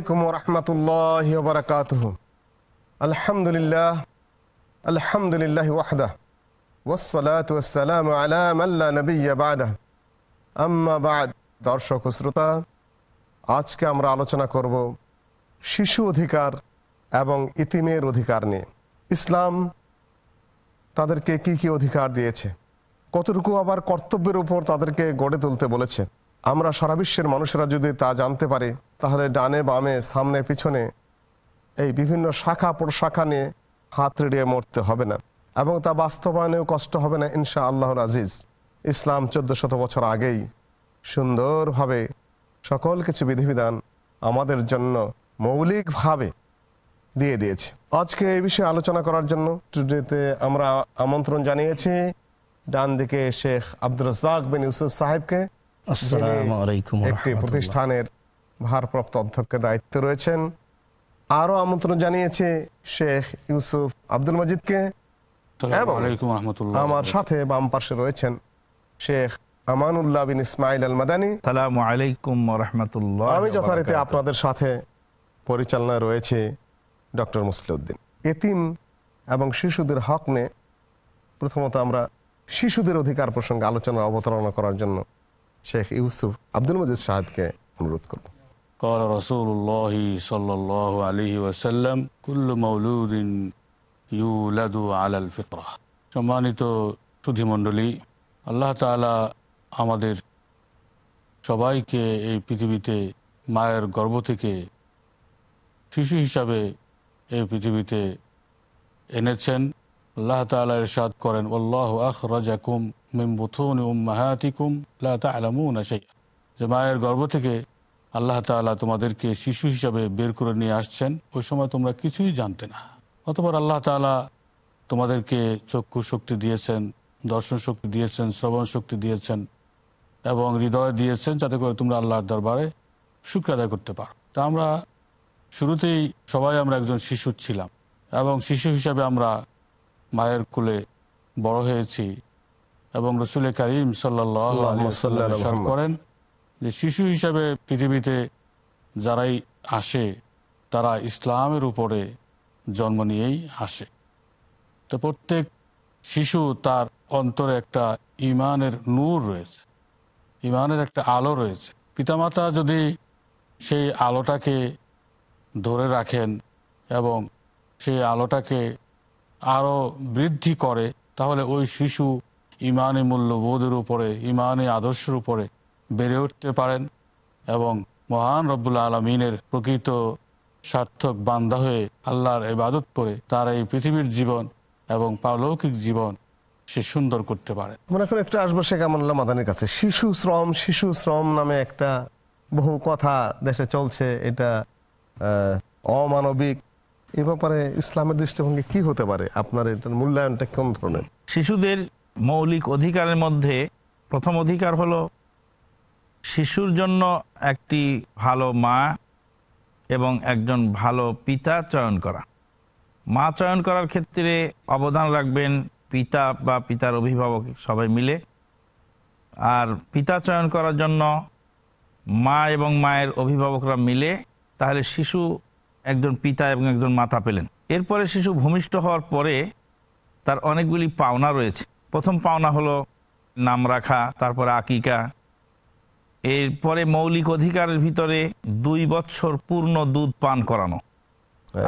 আলাইকুম আলহামদুলিল্লাহ আলহামদুলিল্লাহ ওয়াহদা। আলাম দর্শক শ্রোতা, আজকে আমরা আলোচনা করব শিশু অধিকার এবং ইতিমের অধিকার নিয়ে। ইসলাম তাদেরকে কি কি অধিকার দিয়েছে? কতটুকু আবার কর্তব্যের উপর তাদেরকে গড়ে তুলতে বলেছে? আমরা সারা বিশ্বের মানুষেরা যদি তা জানতে পারি, তাহলে ডানে বামে, সামনে পিছনে এই বিভিন্ন শাখা প্রশাখা নিয়ে হাত রেড়িয়ে মরতে হবে না। এবং তা বাস্তবায়নেও কষ্ট হবে না ইনশা আল্লাহর আজিজ। ইসলাম চোদ্দ শত বছর আগেই সুন্দরভাবে সকল কিছু বিধিবিধান আমাদের জন্য মৌলিকভাবে দিয়ে দিয়েছে। আজকে এই বিষয়ে আলোচনা করার জন্য স্টুডিওতে আমরা আমন্ত্রণ জানিয়েছি। ডান দিকে শেখ আব্দুর রাজ্জাক বিন ইউসুফ সাহেবকে একটি প্রতিষ্ঠানের ভারপ্রাপ্ত অধ্যক্ষের দায়িত্বে রয়েছেন আরও আমন্ত্রণ জানিয়েছে শেখ ইউসুফ আব্দুল মজিদকে এবং রহমতুল্লাহ আমার সাথে বাম পাশে রয়েছেন শেখ আমানুল্লাহ বিন ইসমাইল আল মাদানী সালামু আলাইকুম রহমতুল্লাহ আমি যথারীতি আপনাদের সাথে পরিচালনায় রয়েছে ডক্টর মুসলিউদ্দিন। এতিম এবং শিশুদের হক নিয়ে প্রথমত আমরা শিশুদের অধিকার প্রসঙ্গে আলোচনা অবতারণা করার জন্য শেখ ইউসুফ আব্দুল মজিদ সাহেবকে অনুরোধ করব قال رسول الله صلى الله عليه وسلم كل مولود يولد على الفطرة সম্মানিত সুধীমণ্ডলী আল্লাহ তাআলা আমাদের সবাইকে এই পৃথিবীতে মায়ের গর্ভ থেকে শিশু হিসাবে এই পৃথিবীতে এনেছেন আল্লাহ তাআলা ইরশাদ করেন আল্লাহ আখরাজাকুম বুতুনি উম্মাহাতিকুম লা তা'লামুনা শাইআ। যে মায়ের গর্ভ থেকে আল্লাহ তাআলা তোমাদেরকে শিশু হিসাবে বের করে নিয়ে আসছেন, ওই সময় তোমরা কিছুই জানতে না। অতপর আল্লাহ তাআলা তোমাদেরকে চক্ষু শক্তি দিয়েছেন, দর্শন শক্তি দিয়েছেন, শ্রবণ শক্তি দিয়েছেন এবং হৃদয় দিয়েছেন যাতে করে তোমরা আল্লাহর দরবারে শুক্র আদায় করতে পারো। তা আমরা শুরুতেই সবাই আমরা একজন শিশু ছিলাম এবং শিশু হিসাবে আমরা মায়ের কুলে বড় হয়েছি এবং রসুল করিম সাল্লাহ করেন যে শিশু হিসাবে পৃথিবীতে যারাই আসে তারা ইসলামের উপরে জন্ম নিয়েই আসে। তো প্রত্যেক শিশু তার অন্তরে একটা ইমানের নূর রয়েছে ইমানের একটা আলো রয়েছে। পিতামাতা যদি সেই আলোটাকে ধরে রাখেন এবং সেই আলোটাকে আরও বৃদ্ধি করে, তাহলে ওই শিশু ইমানি মূল্যবোধের উপরে, ইমানি আদর্শের উপরে বেড়ে উঠতে পারেন এবং মহান রব্বুল্লা আলমিনের প্রকৃত সার্থক বান্দা হয়ে আল্লাহর ইবাদত করে তার এই পৃথিবীর জীবন এবং পারলৌকিক জীবন সে সুন্দর করতে পারে। মনে করে একটু আসব শেখ আমল্লা মাদানের কাছে। শিশু শ্রম শিশু শ্রম নামে একটা বহু কথা দেশে চলছে। এটা অমানবিক এ ব্যাপারে ইসলামের দৃষ্টিভঙ্গি কি হতে পারে? আপনার এটার মূল্যায়নটা কোন ধরনের? শিশুদের মৌলিক অধিকারের মধ্যে প্রথম অধিকার হলো শিশুর জন্য একটি ভালো মা এবং একজন ভালো পিতা চয়ন করা। মা চয়ন করার ক্ষেত্রে অবদান রাখবেন পিতা বা পিতার অভিভাবক সবাই মিলে। আর পিতা চয়ন করার জন্য মা এবং মায়ের অভিভাবকরা মিলে, তাহলে শিশু একজন পিতা এবং একজন মাতা পেলেন। এরপরে শিশু ভূমিষ্ঠ হওয়ার পরে তার অনেকগুলি পাওনা রয়েছে। প্রথম পাওনা হলো নাম রাখা তারপরে আকিকা। এরপরে মৌলিক অধিকারের ভিতরে দুই বছর পূর্ণ দুধ পান করানো।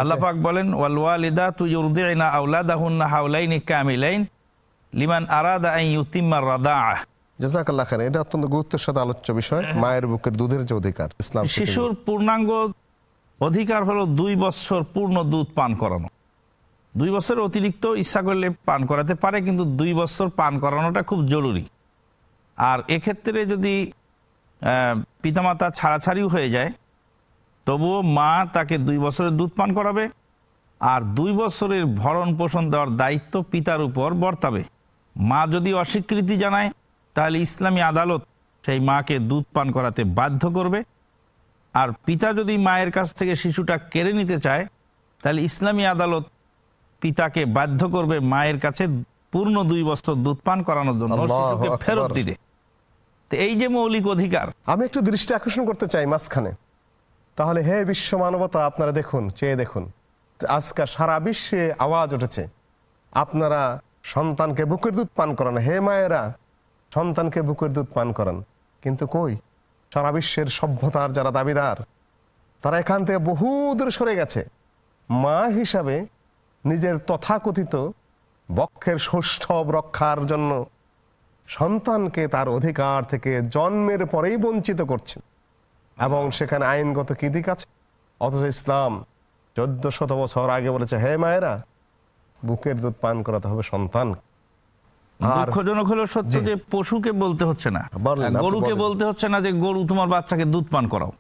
আল্লাহ পাক বলেন ওয়াল ওয়ালিদা তুইউরদিনা আওলাদাহুন্না হাওলাইনি কামিলাইন লিমান আরাদা আন ইউতিম্মা রাদাআহ। জাজাকাল্লাহ খান এটা অত্যন্ত গুরুত্বের সাথে আলোচ্য বিষয় মায়ের বুকের দুধের যে অধিকার ইসলাম শিশুর পূর্ণাঙ্গ অধিকার হলো দুই বছর পূর্ণ দুধ পান করানো। দুই বছর অতিরিক্ত ইচ্ছা করলে পান করাতে পারে, কিন্তু দুই বছর পান করানোটা খুব জরুরি। আর এক্ষেত্রে যদি পিতামাতা ছাড়াছাড়িও হয়ে যায়, তবুও মা তাকে দুই বছরের দুধ পান করাবে, আর দুই বছরের ভরণ পোষণ দেওয়ার দায়িত্ব পিতার উপর বর্তাবে। মা যদি অস্বীকৃতি জানায়, তাহলে ইসলামী আদালত সেই মাকে দুধ পান করাতে বাধ্য করবে। আর পিতা যদি মায়ের কাছ থেকে শিশুটা কেড়ে নিতে চায় তাহলে ইসলামী আদালত পিতাকে বাধ্য করবে মায়ের কাছে পূর্ণ দুই বছর দুধ পান করানোর জন্য ফেরত দিতে তো এই যে মৌলিক অধিকার আমি একটু দৃষ্টি আকর্ষণ করতে চাই মাঝখানে। তাহলে হে বিশ্ব মানবতা আপনারা দেখুন চেয়ে দেখুন। আজকাল সারা বিশ্বে আওয়াজ উঠেছে আপনারা সন্তানকে বুকের দুধ পান করান। হে মায়েরা সন্তানকে বুকের দুধ পান করান। কিন্তু কই? সারা বিশ্বের সভ্যতার যারা দাবিদার, তারা এখান থেকে বহু দূর সরে গেছে। মা হিসাবে নিজের তথাকথিত বক্ষের সৌষ্ঠব রক্ষার জন্য সন্তানকে তার অধিকার থেকে জন্মের পরেই বঞ্চিত করছে এবং সেখানে আইনগত কি দিক আছে? অথচ ইসলাম চোদ্দ শত বছর আগে বলেছে, হে মায়েরা, বুকের দুধ পান করাতে হবে সন্তান আর দুঃখজনক হলো সত্য যে পশুকে বলতে হচ্ছে না। গরুকে বলতে হচ্ছে না যে গরু তোমার বাচ্চাকে দুধ পান করাও।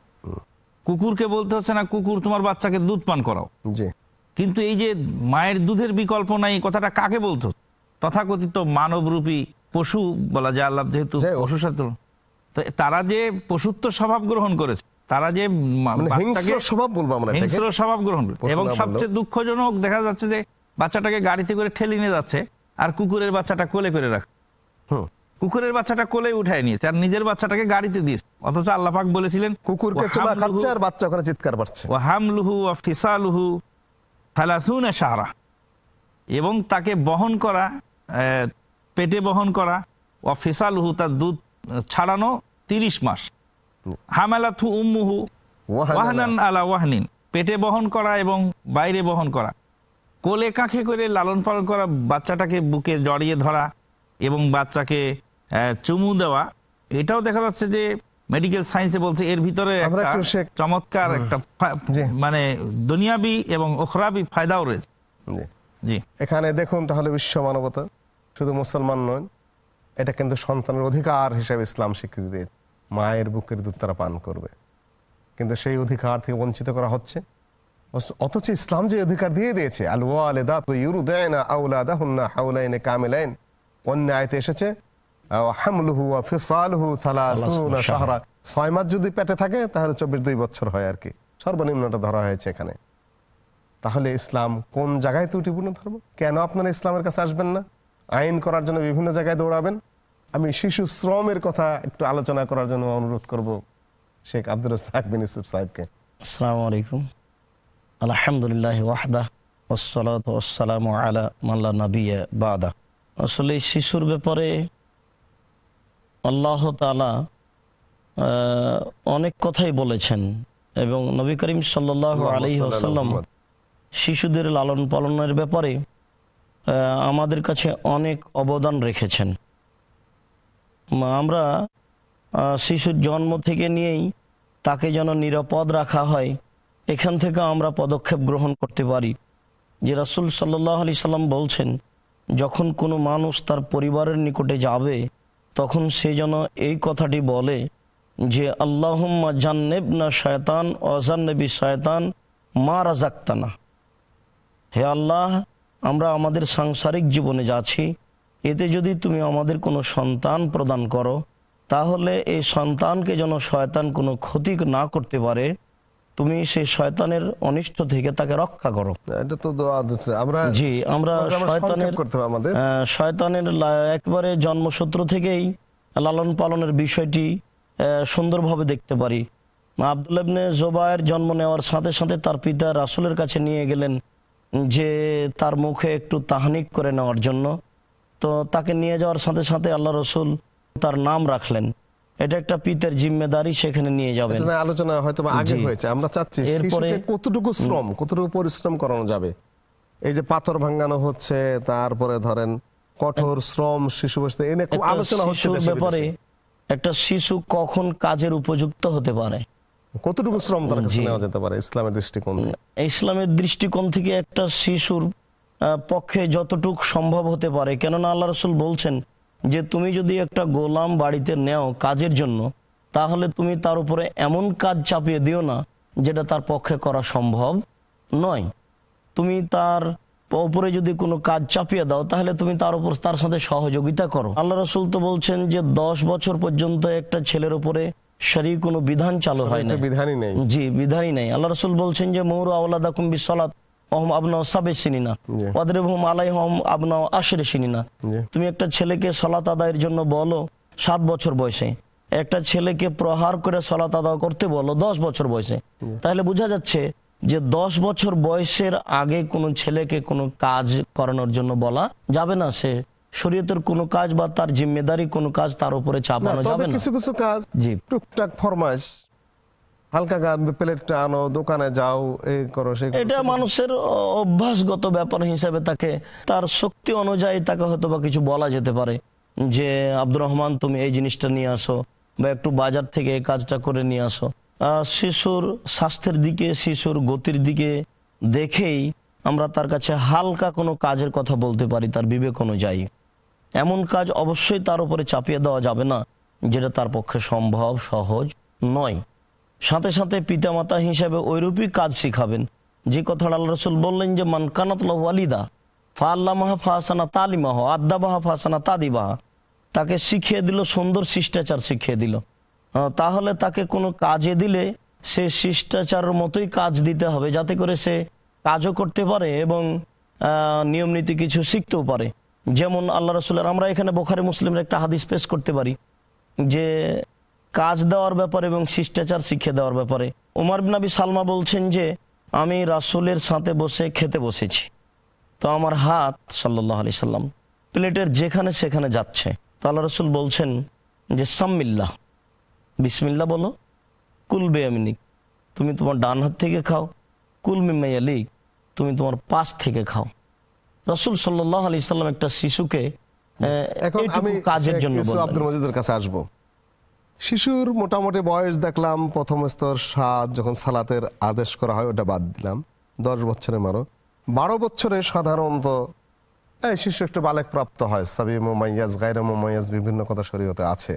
কুকুরকে বলতে হচ্ছে না কুকুর তোমার বাচ্চাকে দুধ পান করাও। কিন্তু এই যে মায়ের দুধের বিকল্প নাই কথাটা কাকে বলতো? তথাকথিত মানবরূপী পশু বলা যায় আল্লাহ যেহেতু হোক। সাথে তারা যে পশুত্ব স্বভাব গ্রহণ করেছে তারা যে মানে স্বভাব বলব আমরা হিংস্র স্বভাব গ্রহণ এবং সবচেয়ে দুঃখজনক দেখা যাচ্ছে যে বাচ্চাটাকে গাড়িতে করে ঠেলে নিয়ে যাচ্ছে। আর কুকুরের বাচ্চাটা কোলে করে হুম। কুকুরের বাচ্চাটা কোলে উঠায় নিয়েছে আর নিজের বাচ্চাটাকে গাড়িতে দিয়েছে অথচ আল্লাহ পাক বলেছিলেন কুকুরকে "ওয়া খাচ্ছে আর বাচ্চা ওখানে চিৎকার পাচ্ছে ও হামলুহু ও ফিসালুহু থালাসুনা সাহারা এবং তাকে বহন করা আহ, পেটে বহন করা ও ফিসালুহু তার দুধ ছাড়ানো তিরিশ মাস। হামালাথু উম্মুহু ওয়াহনান আলা ওয়াহনিন। পেটে বহন করা এবং বাইরে বহন করা। কোলে কাঁখে করে লালন পালন করা বাচ্চাটাকে বুকে জড়িয়ে ধরা এবং বাচ্চাকে চুমু দেওয়া এটাও দেখা যাচ্ছে যে মেডিকেল সায়েন্সে বলছে এর ভিতরে চমৎকার একটা মানে দুনিয়াবি এবং ওখরাবি ফায়দাও রয়েছে। জি। এখানে দেখুন তাহলে বিশ্ব মানবতা শুধু মুসলমান নয় এটা কিন্তু সন্তানের অধিকার হিসেবে ইসলাম স্বীকৃতি দিয়েছে। মায়ের বুকের দুধ তারা পান করবে। কিন্তু সেই অধিকার থেকে বঞ্চিত করা হচ্ছে। অথচ- ইসলাম যে অধিকার দিয়ে দিয়েছে আল ওয়ালিদা তো ইউরুদায়না আউলাদাহুন্না হাউলাইনে কামিলাইন। অন্য আয়তে এসেছে হামলুহু ওয়া সালাসুনা শাহরা। ছয় মাস যদি পেটে থাকে তাহলে চব্বিশ দুই বছর হয় আর কি। সর্বনিম্নটা ধরা হয়েছে এখানে। তাহলে ইসলাম কোন জায়গায় ত্রুটিপূর্ণ ধর্ম? কেন আপনারা ইসলামের কাছে আসবেন না? আইন করার জন্য বিভিন্ন জায়গায় দৌড়াবেন? আমি শিশু শ্রমের কথা একটু আলোচনা করার জন্য অনুরোধ করব শেখ আব্দুল বিন ইউসুফ সাহেবকে। আসসালামু আলাইকুম। আলহামদুলিল্লাহ ওয়াহদা ওসলাত ওসালাম আলা মাল্লা নবিয়া বাদা। আসলে শিশুর ব্যাপারে আল্লাহ তালা অনেক কথাই বলেছেন এবং নবী করিম সাল্লাহ আলী আসাল্লাম শিশুদের লালন পালনের ব্যাপারে আহ, আমাদের কাছে অনেক অবদান রেখেছেন। আমরা শিশুর জন্ম থেকে নিয়েই তাকে যেন নিরাপদ রাখা হয় এখান থেকে আমরা পদক্ষেপ গ্রহণ করতে পারি। যে রাসুল সাল্লাহ আলি সাল্লাম বলছেন, যখন কোনো মানুষ তার পরিবারের নিকটে যাবে, তখন সে যেন এই কথাটি বলে যে, আল্লাহম্মা জান্নেব না শয়তান অজান্নবী শয়তান, মা রাজাক্তানা হে আল্লাহ, আমরা আমাদের সাংসারিক জীবনে যাচ্ছি। এতে যদি তুমি আমাদের কোনো সন্তান প্রদান করো, তাহলে এই সন্তানকে যেন শয়তান কোনো ক্ষতি না করতে পারে। তুমি সেই শয়তানের অনিষ্ট থেকে তাকে রক্ষা করো। এটা তো দোয়া আমরা জি আমরা শয়তানের করতে হবে আমাদের। শয়তানের একবারে জন্মসূত্র থেকেই লালন পালনের বিষয়টি সুন্দরভাবে দেখতে পারি। আবদুল্লাবনে জোবায়ের জন্ম নেওয়ার সাথে সাথে তার পিতা রাসুলের কাছে নিয়ে গেলেন যে তার মুখে একটু তাহানিক করে নেওয়ার জন্য। তো তাকে নিয়ে যাওয়ার সাথে সাথে আল্লাহ রসুল তার নাম রাখলেন। এটা একটা পিতার জিম্মেদারি সেখানে নিয়ে যাবেন। এটা আলোচনা হয়তো আগে হয়েছে। আমরা চাচ্ছি এরপরে- কতটুকু শ্রম কতটুকু পরিশ্রম করানো যাবে? এই যে পাথর ভাঙানো হচ্ছে তারপরে ধরেন কঠোর শ্রম শিশু বসতে এনে খুব আলোচনা হচ্ছে ব্যাপারে একটা শিশু কখন কাজের উপযুক্ত হতে পারে? কতটুকু শ্রম তার কাছে নেওয়া যেতে পারে ইসলামের দৃষ্টিকোণ থেকে? ইসলামের দৃষ্টিকোণ থেকে একটা শিশুর পক্ষে যতটুক সম্ভব হতে পারে। কেননা আল্লাহ রসুল বলছেন যে তুমি যদি একটা গোলাম বাড়িতে নেও কাজের জন্য তাহলে তুমি তার উপরে এমন কাজ চাপিয়ে দিও না যেটা তার পক্ষে করা সম্ভব নয়। তুমি তার উপরে যদি কোনো কাজ চাপিয়ে দাও তাহলে তুমি তার উপর তার সাথে সহযোগিতা করো। আল্লাহ রসুল তো বলছেন যে দশ বছর পর্যন্ত একটা ছেলের উপরে সারি কোনো বিধান চালু হয় না বিধানই নেই। জি বিধানই নেই। আল্লাহ রসুল বলছেন যে মৌর আওলাদা কুম্বি সলাত অহম আবনা সাবে সিনিনা জি। আলাইহম আবনা আশরে সিনিনা তুমি একটা ছেলেকে সলাত আদায়ের জন্য বলো সাত বছর বয়সে। একটা ছেলেকে প্রহার করে সলাত করতে বলো দশ বছর বয়সে। তাহলে বোঝা যাচ্ছে যে দশ বছর বয়সের আগে কোনো ছেলেকে কোনো কাজ করানোর জন্য বলা যাবে না। সে শরীয়তের কোনো কাজ বা তার জিম্মেদারি কোনো কাজ তার উপরে চাপানো যাবে না। কিছু কিছু কাজ জি। টুকটাক ফরমাইশ হালকা প্লেটটা আনো দোকানে যাও এই করো করো। এটা মানুষের অভ্যাসগত ব্যাপার হিসাবে তাকে তার শক্তি অনুযায়ী তাকে হয়তো বা কিছু বলা যেতে পারে। যে আব্দুর রহমান তুমি এই জিনিসটা নিয়ে আসো বা একটু বাজার থেকে এই কাজটা করে নিয়ে আসো। শিশুর স্বাস্থ্যের দিকে শিশুর গতির দিকে দেখেই আমরা তার কাছে হালকা কোনো কাজের কথা বলতে পারি তার বিবেক অনুযায়ী। এমন কাজ অবশ্যই তার উপরে চাপিয়ে দেওয়া যাবে না যেটা তার পক্ষে সম্ভব সহজ নয়। সাথে সাথে পিতামাতা হিসাবে ওইরূপই কাজ শিখাবেন। যে কথাটা আল্লাহ রসুল বললেন যে মানকানাত ওয়ালিদা ফা আল্লামাহা ফাহাসানা তালিমাহ আদাবাহা ফাহাসানা তাদিবাহা। তাকে শিখিয়ে দিল, সুন্দর শিষ্টাচার শিখিয়ে দিল। তাহলে তাকে কোনো কাজে দিলে সে শিষ্টাচারের মতোই কাজ দিতে হবে, যাতে করে সে কাজও করতে পারে এবং নিয়ম নীতি কিছু শিখতেও পারে। যেমন আল্লাহ রসুলের, আমরা এখানে বোখারি, মুসলিমের একটা হাদিস পেশ করতে পারি যে কাজ দেওয়ার ব্যাপারে এবং শিষ্টাচার শিক্ষা দেওয়ার ব্যাপারে। উমার বিন সালমা বলছেন যে আমি রাসূলের সাথে বসে খেতে বসেছি। তো আমার হাত সাল্লাহ আলি সাল্লাম প্লেটের যেখানে সেখানে যাচ্ছে। তো আল্লাহ রসুল বলছেন যে সাম্মিল্লাহ। বিসমিল্লা বলো। কুল বেয়ামিনিক তুমি তোমার ডান হাত থেকে খাও। কুল মিমাইয়ালিক তুমি তোমার পাশ থেকে খাও। রসুল সাল্লাহ আলি সাল্লাম একটা শিশুকে কাজের জন্য আব্দুল মজিদের কাছে আসব। শিশুর মোটামুটি বয়স দেখলাম প্রথম স্তর সাত যখন সালাতের আদেশ করা হয়, ওটা বাদ দিলাম। দশ বছরে মারো। বারো বছরে সাধারণত, এই শিশু একটু বালেক প্রাপ্ত হয়। সাবি মোমাইয়াজ, গায়রা মোমাইয়াজ বিভিন্ন কথা শরীয়তে আছে।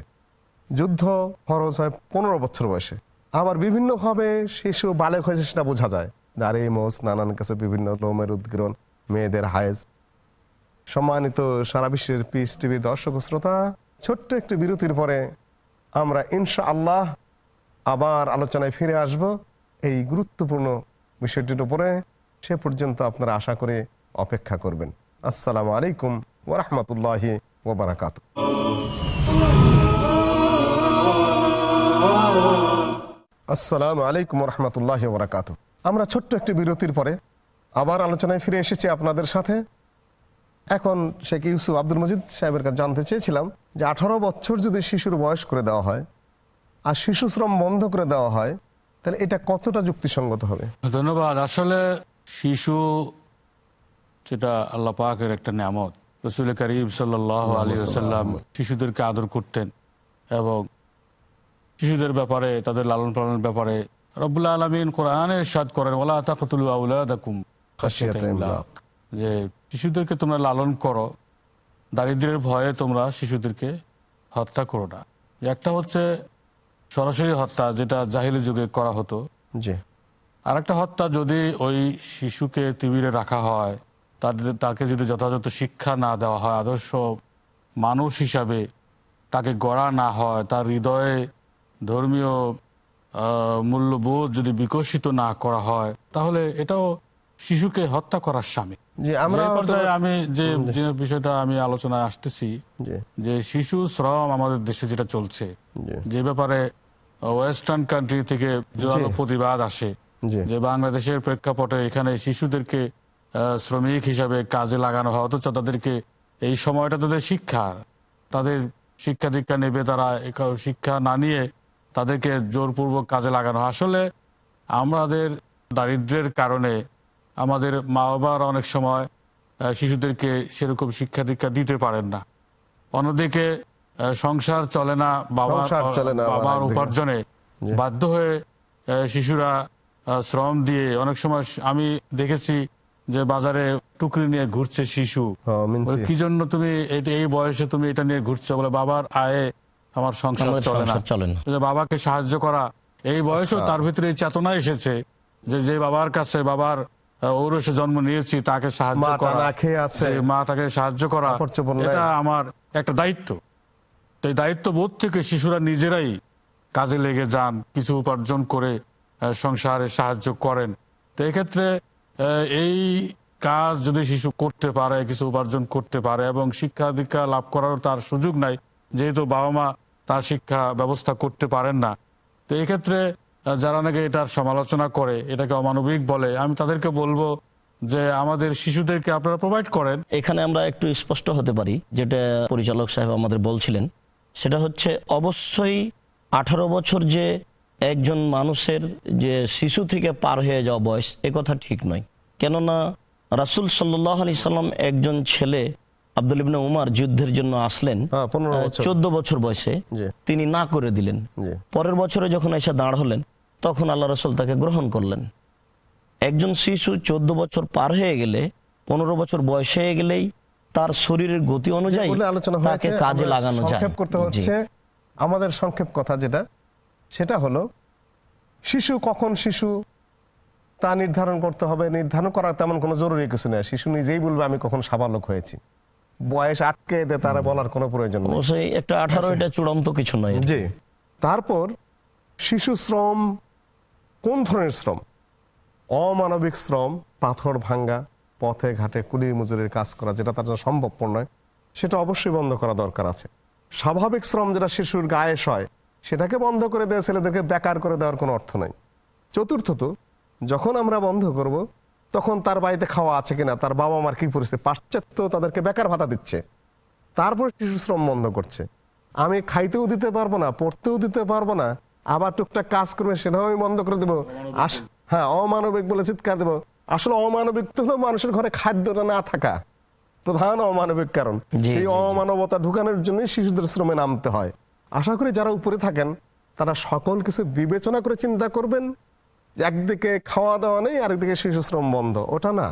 যুদ্ধ ফরজ হয় পনেরো বছর বয়সে। আবার বিভিন্নভাবে শিশু বালেক হয়েছে সেটা বোঝা যায়। দাঁড়ে মোস নানান কাছে বিভিন্ন লোমের উদ্গীরণ মেয়েদের হায়েজ। সম্মানিত সারা বিশ্বের পিস টিভির দর্শক শ্রোতা, ছোট্ট একটি বিরতির পরে আমরা ইনশা আল্লাহ আবার আলোচনায় ফিরে আসব। এই গুরুত্বপূর্ণ বিষয়টির উপরে সে পর্যন্ত আপনারা আশা করে অপেক্ষা করবেন। আসসালামু আলাইকুম ওরহমতুল্লাহি ওবরাকাত আসসালামু আলাইকুম রহমতুল্লাহ ওবরাকাত আমরা ছোট্ট একটি বিরতির পরে আবার আলোচনায় ফিরে এসেছি আপনাদের সাথে। এখন শেখ ইউসুফ আব্দুল মজিদ সাহেবের কাছে জানতে চেয়েছিলাম যে আঠারো বছর যদি শিশুর বয়স করে দেওয়া হয় আর শিশু শ্রম বন্ধ করে দেওয়া হয় তাহলে এটা কতটা যুক্তিসঙ্গত হবে? ধন্যবাদ। আসলে শিশু যেটা আল্লাহ পাকের একটা নিয়ামত। রসুল করিম সাল্লাহ আলী আসাল্লাম শিশুদেরকে আদর করতেন এবং শিশুদের ব্যাপারে তাদের লালন পালনের ব্যাপারে রব্বুল্লা আলমিন কোরআনে সাদ করেন ওলা খাশিয়াতে ইমলাক। যে শিশুদেরকে তোমরা লালন করো দারিদ্র্যের ভয়ে তোমরা শিশুদেরকে হত্যা করো না। একটা হচ্ছে সরাসরি হত্যা যেটা জাহিলি যুগে করা হতো। জি। আর একটা হত্যা যদি ওই শিশুকে তিবিরে রাখা হয় তাদের তাকে যদি যথাযথ শিক্ষা না দেওয়া হয় আদর্শ মানুষ হিসাবে তাকে গড়া না হয় তার হৃদয়ে ধর্মীয় মূল্যবোধ যদি বিকশিত না করা হয় তাহলে এটাও শিশুকে হত্যা করার স্বামী যে আমি যে যে বিষয়টা আমি আলোচনায় আসতেছি যে শিশু শ্রম আমাদের দেশে যেটা চলছে যে ব্যাপারে ওয়েস্টার্ন কান্ট্রি থেকে জোরালো প্রতিবাদ আসে যে বাংলাদেশের প্রেক্ষাপটে এখানে শিশুদেরকে শ্রমিক হিসাবে কাজে লাগানো হয় অথচ তাদেরকে এই সময়টা তাদের শিক্ষা তাদের শিক্ষা দীক্ষা নেবে তারা শিক্ষা না নিয়ে তাদেরকে জোরপূর্বক কাজে লাগানো আসলে আমাদের দারিদ্র্যের কারণে আমাদের মা বাবারা অনেক সময় শিশুদেরকে সেরকম শিক্ষা দীক্ষা দিতে পারেন না। অন্যদিকে সংসার চলে না বাবার সংসার চলে না আবার বাবার উপার্জনে। বাধ্য হয়ে শিশুরা শ্রম দিয়ে অনেক সময় আমি দেখেছি যে বাজারে টুকরি নিয়ে ঘুরছে শিশু। কি জন্য তুমি এই বয়সে তুমি এটা নিয়ে ঘুরছো? বলে বাবার আয়ে আমার সংসার চলে না। চলে যে বাবাকে সাহায্য করা। এই বয়সেও আচ্ছা। তার ভিতরে এই চেতনা এসেছে যে যে বাবার কাছে বাবার ঔরসে জন্ম নিয়েছি তাকে সাহায্য করা আছে। সাহায্য করা। এটা আমার একটা দায়িত্ব। তো এই দায়িত্ব বোধ থেকে শিশুরা নিজেরাই কাজে লেগে যান কিছু উপার্জন করে সংসারে সাহায্য করেন। তো এক্ষেত্রে এই কাজ যদি শিশু করতে পারে কিছু উপার্জন করতে পারে এবং শিক্ষা দীক্ষা লাভ করারও তার সুযোগ নাই যেহেতু বাবা মা তার শিক্ষা ব্যবস্থা করতে পারেন না। তো এক্ষেত্রে যারা নাকি এটার সমালোচনা করে এটাকে অমানবিক বলে আমি তাদেরকে বলব যে আমাদের শিশুদেরকে আপনারা প্রোভাইড করেন। এখানে আমরা একটু স্পষ্ট হতে পারি যেটা পরিচালক সাহেব আমাদের বলছিলেন। সেটা হচ্ছে অবশ্যই আঠারো বছর যে একজন মানুষের যে শিশু থেকে পার হয়ে যাওয়া বয়স এ কথা ঠিক নয়। কেননা রাসুল সাল্লাহ আলি সাল্লাম একজন ছেলে আব্দুল ইবনে উমার যুদ্ধের জন্য আসলেন হ্যাঁ পনেরো বছর। চোদ্দ বছর বয়সে তিনি না করে দিলেন। পরের বছরে যখন এসে দাঁড় হলেন তখন আল্লাহ রসুল তাকে গ্রহণ করলেন। একজন শিশু চোদ্দ বছর পার হয়ে গেলে পনেরো বছর বয়স হয়ে গেলেই তার শরীরের গতি অনুযায়ী আলোচনা তাকে কাজে লাগানো যায়। করতে হচ্ছে। আমাদের সংক্ষেপ কথা যেটা সেটা হলো শিশু কখন শিশু তা নির্ধারণ করতে হবে। নির্ধারণ করা তেমন কোনো জরুরি কিছু নেই। শিশু নিজেই বলবে আমি কখন সাবালক হয়েছি। বয়স আটকে দে তারা বলার কোনো প্রয়োজন নেই। একটা আঠারো এটা চূড়ান্ত কিছু নয়। জি। তারপর শিশু শ্রম কোন ধরনের শ্রম? অমানবিক শ্রম, পাথর ভাঙ্গা, পথে ঘাটে কুলি মজুরির কাজ করা, যেটা তার জন্য সম্ভবপর নয়, সেটা অবশ্যই বন্ধ করা দরকার আছে। স্বাভাবিক শ্রম যেটা শিশুর গায়ে হয় সেটাকে বন্ধ করে দেওয়া ছেলেদেরকে বেকার করে দেওয়ার কোনো অর্থ নেই। চতুর্থত, যখন আমরা বন্ধ করব, তখন তার বাড়িতে খাওয়া আছে কিনা, তার বাবা মার কি পরিস্থিতি, পাশ্চাত্য তাদেরকে বেকার ভাতা দিচ্ছে। তারপর শিশু শ্রম বন্ধ করছে। আমি খাইতেও দিতে পারব না, পড়তেও দিতে পারব না আবার টুকটাক কাজ করবে সেটাও আমি বন্ধ করে দেবো। হ্যাঁ অমানবিক বলে চিৎকার দেবো। আসলে অমানবিক তো হলো মানুষের ঘরে খাদ্যটা না থাকা। প্রধান অমানবিক কারণ। সেই। অমানবতা ঢুকানোর জন্য শিশুদের শ্রমে নামতে হয়। আশা করি যারা উপরে থাকেন তারা সকল কিছু বিবেচনা করে চিন্তা করবেন একদিকে খাওয়া দাওয়া নেই আরেকদিকে শিশু শ্রম বন্ধ। ওটা না।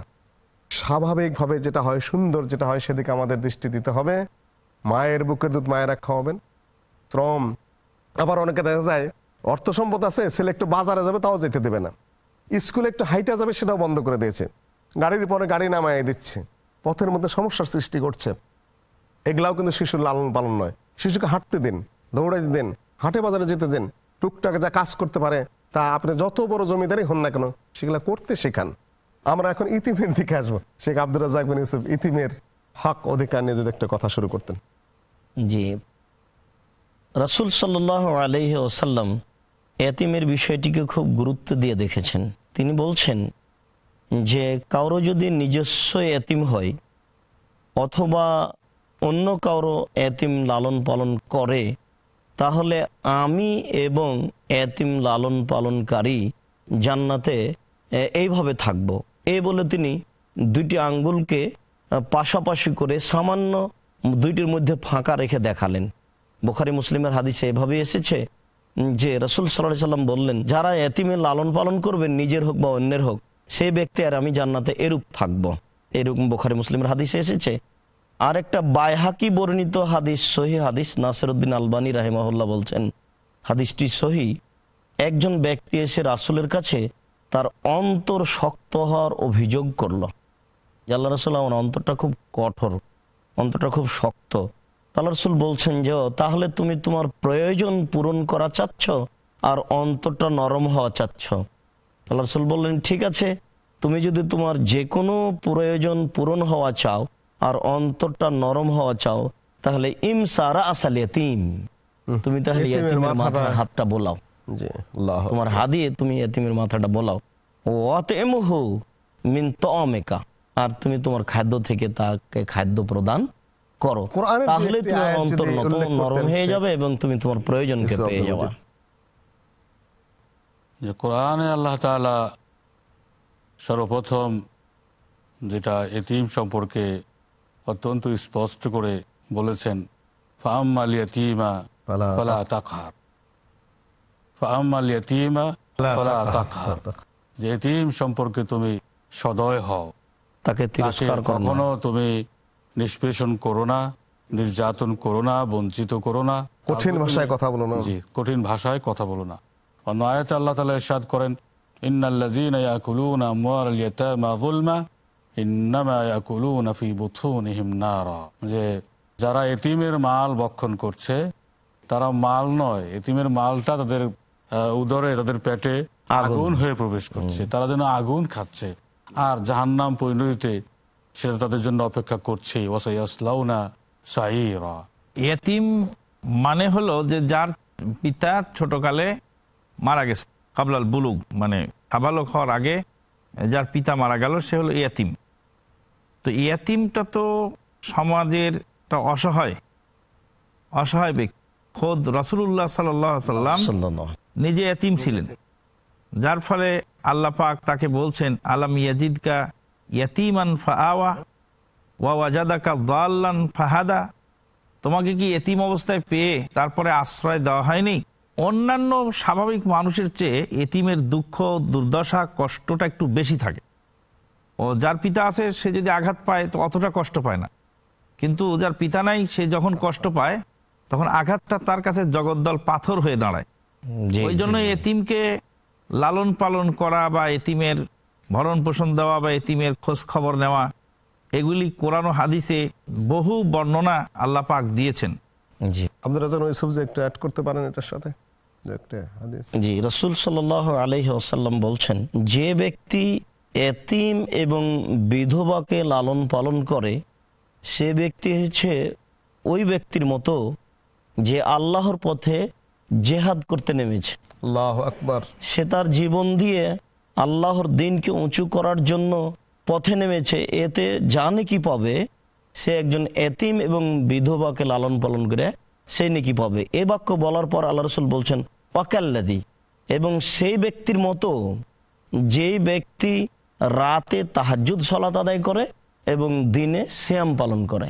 স্বাভাবিকভাবে যেটা হয় সুন্দর যেটা হয় সেদিকে আমাদের দৃষ্টি দিতে হবে। মায়ের বুকের দুধ মায়েরা খাওয়াবেন। শ্রম। আবার অনেকে দেখা যায় অর্থ সম্পদ আছে, ছেলে একটু বাজারে যাবে, তাও যেতে দেবে না। স্কুলে একটু হাইটা যাবে, সেটাও বন্ধ করে দিয়েছে। গাড়ির পরে গাড়ি নামায় দিচ্ছে। পথের মধ্যে সমস্যার সৃষ্টি করছে। এগুলাও কিন্তু শিশুর লালন পালন নয়। শিশুকে হাঁটতে দিন, দৌড়াইতে দিন, হাটে বাজারে যেতে দিন। টুকটাক যা কাজ করতে পারে, তা আপনি যত বড় জমিদারই হন না কেন, সেগুলা করতে শেখান। আমরা এখন ইতিমের দিকে আসব। শেখ আব্দুর রাজাক ইউসুফ ইতিমের হক অধিকার নিয়ে যদি একটা কথা শুরু করতেন। জি। রাসুল সাল্লাহ আলহি এতিমের বিষয়টিকে খুব গুরুত্ব দিয়ে দেখেছেন। তিনি বলছেন যে, কারও যদি নিজস্ব এতিম হয় অথবা অন্য কারও এতিম লালন পালন করে, তাহলে আমি এবং এতিম লালন পালনকারী জান্নাতে এইভাবে থাকব। এই বলে তিনি দুইটি আঙ্গুলকে পাশাপাশি করে সামান্য দুইটির মধ্যে ফাঁকা রেখে দেখালেন। বোখারি, মুসলিমের হাদিসে এভাবে এসেছে যে রসুল সাল্লাহ সাল্লাম বললেন, যারা এতিমের লালন পালন করবেন নিজের হোক বা অন্যের হোক, সেই ব্যক্তি আর আমি জান্নাতে এরূপ থাকব। এরকম বোখারি মুসলিমের হাদিসে এসেছে। আর একটা বাইহাকি বর্ণিত হাদিস, সহি হাদিস, নাসিরুদ্দিন আলবানী রাহিমাহুল্লাহ বলছেন, হাদিসটি সহি। একজন ব্যক্তি এসে রাসুলের কাছে তার অন্তর শক্ত হওয়ার অভিযোগ করল। আল্লাহ রসুল আমার অন্তরটা খুব কঠোর, অন্তরটা খুব শক্ত আল্লাহ রসুল বলছেন যে তাহলে তুমি তোমার প্রয়োজন পূরণ করা চাচ্ছ আর অন্তরটা নরম হওয়া চাচ্ছ? আল্লাহ রসুল বললেন ঠিক আছে তুমি যদি তোমার যে কোনো প্রয়োজন পূরণ হওয়া চাও আর অন্তরটা নরম হওয়া চাও তাহলে ইম সারা আসাল তিম তুমি তাহলে মাথায় হাতটা বোলাও। তোমার হাত দিয়ে তুমি এতিমের মাথাটা বোলাও। ও অতেমহু মিন তমেকা আর তুমি তোমার খাদ্য থেকে তাকে খাদ্য প্রদান করো তাহলে তোমার অন্তর নতুন নরম হয়ে যাবে এবং তুমি তোমার প্রয়োজনকে পেয়ে। যাবা যে কোরআনে আল্লাহ তাআলা সর্বপ্রথম যেটা এতিম সম্পর্কে অত্যন্ত স্পষ্ট করে বলেছেন ফাম্মাল ইয়াতীমা ফালা ফালা তাকহার ফাম্মাল ইয়াতীমা ফালা তাকহার যে এতিম সম্পর্কে তুমি সদয় হও তাকে। কখনো তুমি নিষ্পেষণ করো না নির্যাতন করো না বঞ্চিত করো না। কঠিন ভাষায় কথা বলো না। জি কঠিন ভাষায় কথা বলো না। অন্য আয়াতে আল্লাহ তালা ইরশাদ করেন ইন্নাল্লাযীনা ইয়াকুলুনা আমওয়ালাল ইয়াতামা যুলমা ইন্নামা ইয়াকুলুনা ফি বুতুনিহিম নারা। যে যারা এতিমের মাল ভক্ষণ করছে তারা মাল নয় এতিমের মালটা তাদের উদরে তাদের পেটে আগুন হয়ে প্রবেশ করছে। তারা যেন আগুন খাচ্ছে। আর জাহান্নাম পরিণতিতে সেটা তাদের জন্য অপেক্ষা করছে। ওয়াসাইয়াসলাউনা সাইরা। এতিম মানে হলো যে যার পিতা ছোটকালে মারা গেছে কাবলাল বুলুক মানে সাবালক হওয়ার আগে যার পিতা মারা গেল সে হলো ইয়াতিম। তো ইয়াতিমটা তো সমাজের একটা অসহায় অসহায় ব্যক্তি। খোদ রসুল্লাহ সাল্লাম নিজে এতিম ছিলেন। যার ফলে আল্লাহ পাক তাকে বলছেন আলাম ইয়াজিদকা ইয়াতিমান ফাআওয়া ওয়া ওয়াজাদাকা দাল্লান ফাহাদা। তোমাকে কি এতিম অবস্থায় পেয়ে তারপরে আশ্রয় দেওয়া হয়নি? অন্যান্য স্বাভাবিক মানুষের চেয়ে এতিমের দুঃখ দুর্দশা কষ্টটা একটু বেশি থাকে। ও যার পিতা আছে সে যদি আঘাত পায় তো অতটা কষ্ট পায় না। কিন্তু যার পিতা নাই সে যখন কষ্ট পায় তখন আঘাতটা তার কাছে জগদ্দল পাথর হয়ে দাঁড়ায়। ওই জন্য এতিমকে লালন পালন করা বা এতিমের ভরণ পোষণ দেওয়া বা এতিমের খোঁজ খবর নেওয়া এগুলি কোরআন হাদিসে বহু বর্ণনা আল্লাহ পাক দিয়েছেন। জি। আব্দুল রাজান ইউসুফ যে একটু অ্যাড করতে পারেন এটার সাথে যে একটা হাদিস। জি রসুল সাল আলহি আসাল্লাম বলছেন যে ব্যক্তি এতিম এবং বিধবাকে লালন পালন করে সে ব্যক্তি হচ্ছে ওই ব্যক্তির মতো যে আল্লাহর পথে জেহাদ করতে নেমেছে। আল্লাহ আকবার। সে তার জীবন দিয়ে আল্লাহর দিনকে উঁচু করার জন্য পথে নেমেছে। এতে জানে কি পাবে? সে একজন এতিম এবং বিধবাকে লালন পালন করে সে নাকি পাবে। এ বাক্য বলার পর আল্লাহ রসুল বলছেন ওয়াকাল্লাদি এবং সেই ব্যক্তির মতো যেই ব্যক্তি রাতে তাহাজুদ সলাত আদায় করে এবং দিনে শ্যাম পালন করে।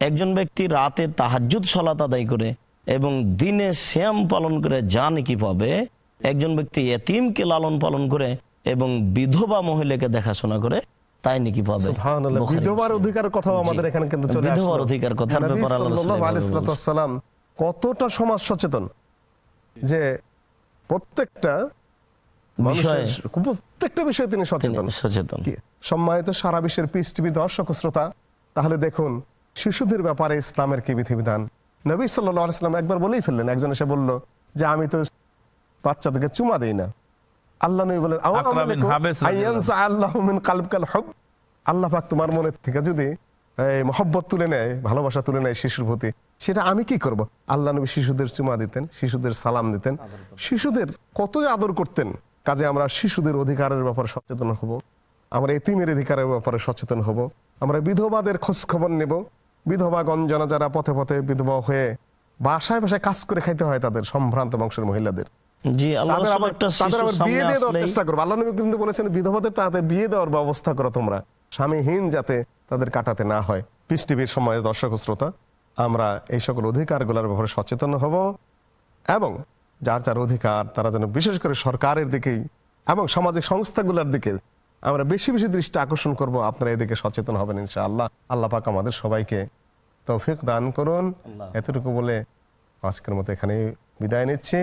একজন ব্যক্তি রাতে তাহাজুদ সলাত আদায় করে এবং দিনে শ্যাম পালন করে যা নাকি পাবে? একজন ব্যক্তি এতিমকে লালন পালন করে এবং বিধবা মহিলাকে দেখাশোনা করে তাই নাকি পাবে বিধবার অধিকার কথাও আমাদের এখানে কিন্তু চলে বিধবার অধিকার এভাবে সাল্লাম কতটা সমাজ সচেতন যে প্রত্যেকটা প্রত্যেকটা বিষয়ে তিনি তিনি সচেতন। সচেতন সম্মানিত সারা বিশ্বের পিস টিভি দর্শক শ্রোতা তাহলে দেখুন শিশুদের ব্যাপারে ইসলামের কি বিধিবিধান? নবী আলাইসাল্লাম একবার বলেই ফেললেন একজন এসে বলল যে আমি তো বাচ্চাদেরকে চুমা দেই না। আল্লাহ নবী বলেন "আও আকরা বিন আমালিকু হাবেস আইয়ানসা আল্লাহু মিন কালবিকাল হুব।" আল্লাহ পাক তোমার মনের থেকে যদি মহব্বত তুলে নেয় ভালোবাসা তুলে নেয় শিশুর প্রতি সেটা আমি কি করব? আল্লাহ নবী শিশুদের চুমা দিতেন শিশুদের সালাম দিতেন। শিশুদের কতই আদর করতেন কাজে আমরা শিশুদের অধিকারের ব্যাপারে সচেতন হব। আমরা এতিমের অধিকারের ব্যাপারে সচেতন হব। আমরা বিধবাদের খোঁজ খবর নেব। বিধবা গঞ্জনা যারা পথে পথে বিধবা হয়ে বাসায় বাসায় কাজ করে খাইতে হয় তাদের সম্ভ্রান্ত বংশের মহিলাদের। জি আল্লাহ তাদের রাসূল আবার একটা তাদের শিশু আবার সামনে বিয়ে দিয়ে দেওয়ার চেষ্টা করব। আল্লাহ নবী কিন্তু বলেছেন বিধবাদের তাদের বিয়ে দেওয়ার ব্যবস্থা করো তোমরা। স্বামীহীন যাতে তাদের কাটাতে না হয়। পিস টিভির সময় দর্শক শ্রোতা আমরা এই সকল অধিকারগুলোর ব্যাপারে সচেতন হব এবং যার যার অধিকার তারা যেন বিশেষ করে সরকারের দিকেই এবং সামাজিক সংস্থাগুলোর দিকে আমরা বেশি বেশি দৃষ্টি আকর্ষণ করব। আপনারা এদিকে সচেতন হবেন ইনশাআল্লাহ। আল্লাহ পাক আমাদের সবাইকে তৌফিক দান করুন। এতটুকু বলে আজকের মতো এখানে বিদায় নিচ্ছি।